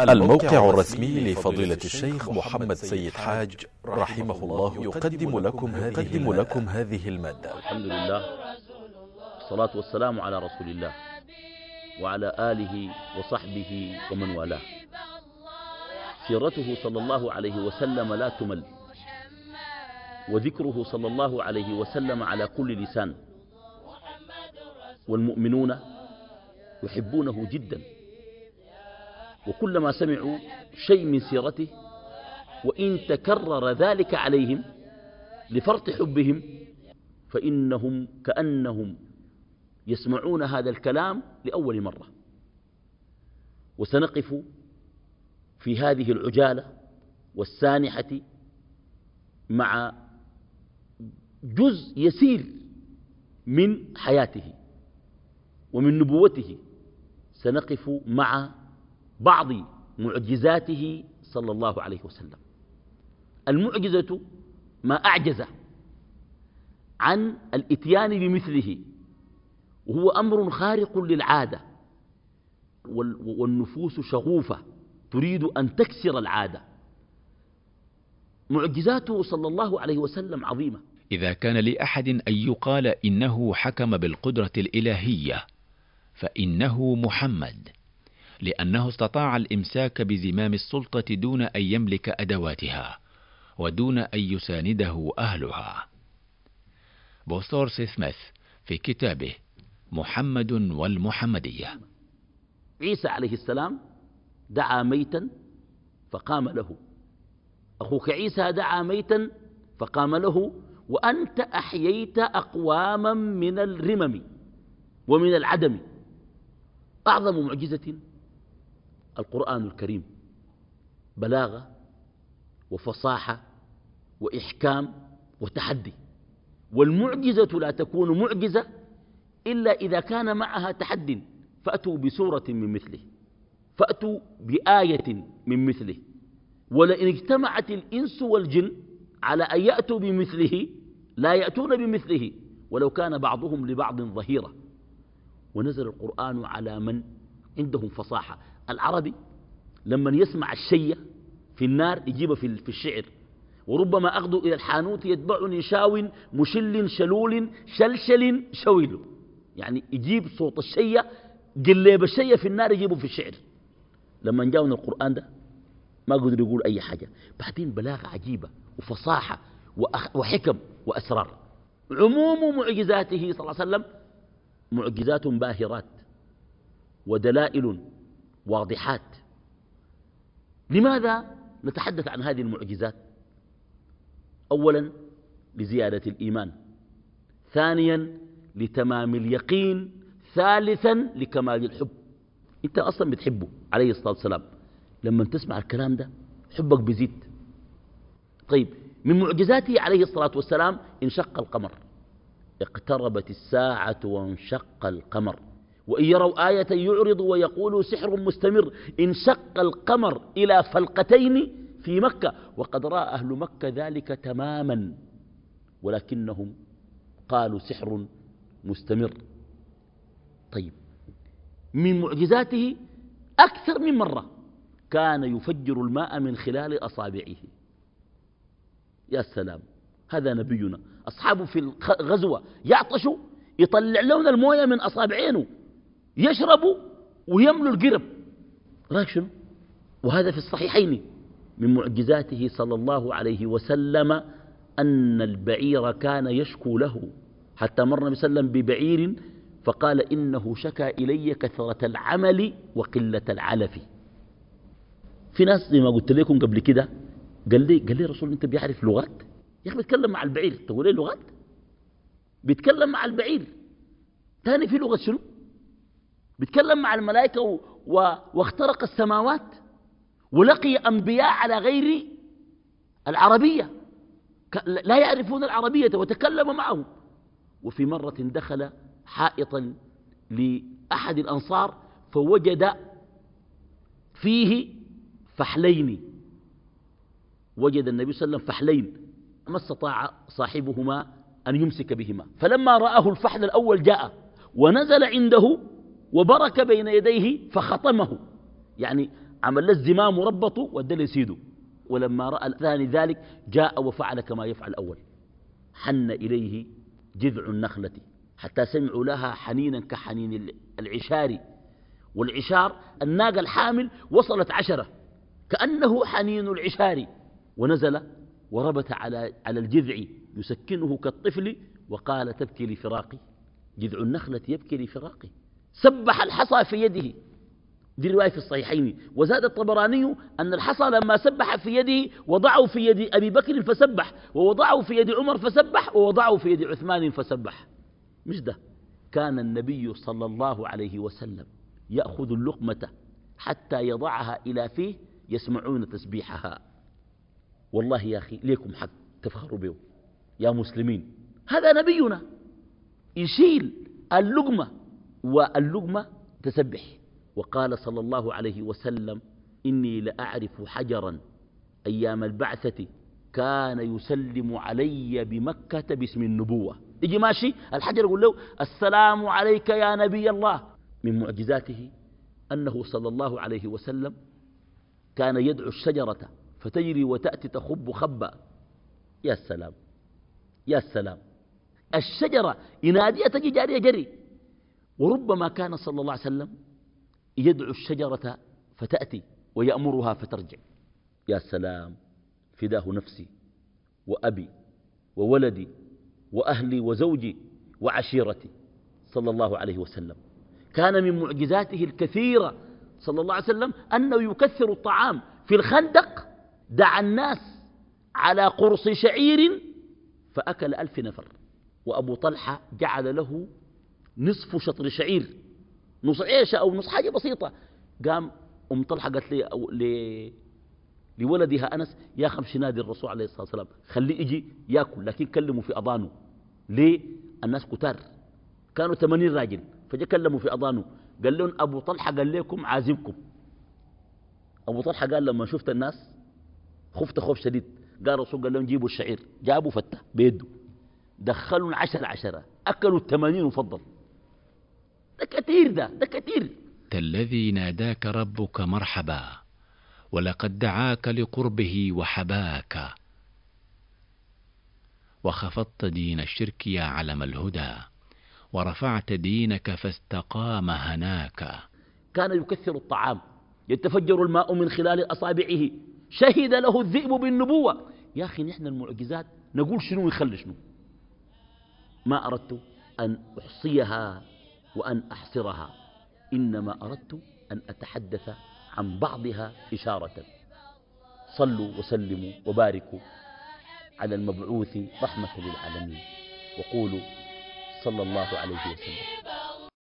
الموقع الرسمي لفضيلة الشيخ محمد سيد حاج رحمه الله يقدم لكم هذه, لكم هذه المادة. الحمد لله. الصلاة والسلام على رسول الله وعلى آله وصحبه ومن والاه. سيرته صلى الله عليه وسلم لا تمل. وذكره صلى الله عليه وسلم على كل لسان. والمؤمنون يحبونه جدا. وكلما سمعوا شيء من سيرته وإن تكرر ذلك عليهم لفرط حبهم فإنهم كأنهم يسمعون هذا الكلام لأول مرة. وسنقف في هذه العجالة والسانحة مع جزء يسير من حياته ومن نبوته. سنقف مع بعض معجزاته صلى الله عليه وسلم. المعجزة ما أعجز عن الإتيان بمثله وهو أمر خارق للعادة والنفوس شغوفة تريد أن تكسر العادة. معجزاته صلى الله عليه وسلم عظيمة. إذا كان لأحد أن يقال إنه حكم بالقدرة الإلهية فإنه محمد. لأنه استطاع الإمساك بزمام السلطة دون أن يملك أدواتها ودون أن يسانده أهلها. بوستور سميث في كتابه محمد والمحمدية. عيسى عليه السلام دعا ميتا فقام له. أخوك عيسى دعا ميتا فقام له. وأنت أحييت أقواما من الرمم ومن العدم. أعظم معجزة القرآن الكريم بلاغة وفصاحة وإحكام وتحدي والمعجزة لا تكون معجزة إلا إذا كان معها تحد فأتوا بسورة من مثله فأتوا بآية من مثله ولئن اجتمعت الإنس والجن على أن يأتوا بمثله لا يأتون بمثله ولو كان بعضهم لبعض ظهيرا ونزل القرآن على من؟ عندهم فصاحة. العربي لما يسمع الشيء في النار يجيبه في الشعر. وربما أخذ إلى الحانوت يتبعني شاو مشل شلول شلشل شويل. يعني يجيب صوت الشيء قليب الشيء في النار يجيبه في الشعر. لما جاءنا القرآن ده ما قدر يقول أي حاجة. بعدين بلاغة عجيبة وفصاحة وحكم وأسرار. عموم معجزاته صلى الله عليه وسلم معجزات باهرات ودلائل واضحات. لماذا نتحدث عن هذه المعجزات؟ أولا لزيادة الإيمان. ثانيا لتمام اليقين. ثالثا لكمال الحب. أنت أصلا بتحبه عليه الصلاة والسلام. لما تسمع الكلام ده حبك بيزيد. طيب من معجزاته عليه الصلاة والسلام انشق القمر. اقتربت الساعة وانشق القمر. وإن يروا آية يعرضوا ويقولوا سحر مستمر انشق القمر إلى فلقتين في مكة وقد رأى أهل مكة ذلك تماما ولكنهم قالوا سحر مستمر. طيب من معجزاته أكثر من مرة كان يفجر الماء من خلال أصابعه. يا سلام هذا نبينا. أصحابه في الغزوة يعطشوا يطلع لون الموية من أصابعينه. يشربوا ويملوا القرب. رأيك شنو؟ وهذا في الصحيحين من معجزاته صلى الله عليه وسلم أن البعير كان يشكو له. حتى مر النبي صلى الله عليه وسلم ببعير فقال إنه شكى إلي كثرة العمل وقلة العلف. في ناس زي ما قلت لكم قبل كده قال لي قال لي رسول أنت بيعرف لغات؟ يا أخي بيتكلم مع البعير. تقول إيه لغات؟ بيتكلم مع البعير. ثاني في لغة شنو؟ بيتكلم مع الملائكة و... و... واخترق السماوات ولقي أنبياء على غير العربية. لا يعرفون العربية وتكلم معهم. وفي مرة دخل حائطا لأحد الأنصار فوجد فيه فحلين. وجد النبي صلى الله عليه وسلم فحلين. ما استطاع صاحبهما أن يمسك بهما. فلما رآه الفحل الأول جاء ونزل عنده وبرك بين يديه فخطمه. يعني عمل له الزمام وربطه ودى سيده ولما رأى الثاني ذلك جاء وفعل كما يفعل الأول. حن إليه جذع النخلة. حتى سمعوا لها حنينا كحنين العشار. والعشار الناقة الحامل وصلت عشرة. كأنه حنين العشار. ونزل وربت على على الجذع. يسكنه كالطفل وقال تبكي لفراقي. جذع النخلة يبكي لفراقي. سبح الحصى في يده. دي رواية في الصحيحين. وزاد الطبراني أن الحصى لما سبح في يده وضعه في يد أبي بكر فسبح ووضعه في يد عمر فسبح ووضعه في يد عثمان فسبح. مش ده؟ كان النبي صلى الله عليه وسلم يأخذ اللقمة حتى يضعها إلى فيه يسمعون تسبيحها. والله يا أخي ليكم حق تفخروا به. يا مسلمين هذا نبينا يشيل اللقمة واللقمة تسبح. وقال صلى الله عليه وسلم إني لأعرف حجرا أيام البعثة كان يسلم علي بمكة باسم النبوة. يجي ماشي؟ الحجر يقول له السلام عليك يا نبي الله. من معجزاته أنه صلى الله عليه وسلم كان يدعو الشجرة فتجري وتأتي تخب خبا. يا سلام يا سلام الشجرة يناديها تجي جارية جري. وربما كان صلى الله عليه وسلم يدعو الشجرة فتأتي ويأمرها فترجع. يا سلام فداه نفسي وأبي وولدي وأهلي وزوجي وعشيرتي. صلى الله عليه وسلم. كان من معجزاته الكثيرة صلى الله عليه وسلم أنه يكثر الطعام في الخندق دعا الناس على قرص شعير فأكل ألف نفر. وأبو طلحة جعل له نصف شطر شعير نص عيشة أو نص حاجة بسيطة. قام أم طلحة قالت لي أو لي لولدها أنس يا خمش نادي الرسول عليه الصلاة والسلام خليه يجي يأكل لكن كلموا في أضانه ليه؟ الناس كتار. كانوا 80 راجل فجاء كلموا في أضانه قال لهم أبو طلحة قال لكم عازمكم. أبو طلحة قال لما شفت الناس خفت خوف شديد. قال الرسول قال لهم جيبوا الشعير. جابوا فتة بيده. دخلوا عشرة عشرة أكلوا الثمانين وفضل. كثير ده ده كثير. الذي ناداك ربك مرحبا ولقد دعاك لقربه وحباك. وخفضت دين الشرك يا علم الهدى ورفعت دينك فاستقام هناك. كان يكثر الطعام يتفجر الماء من خلال أصابعه. شهد له الذئب بالنبوة. يا أخي نحن المعجزات نقول شنو يخلي شنو؟ ما أردت أن أحصيها. وأن أحصرها. إنما أردت أن أتحدث عن بعضها إشارة. صلوا وسلموا وباركوا على المبعوث رحمة للعالمين. وقولوا صلى الله عليه وسلم.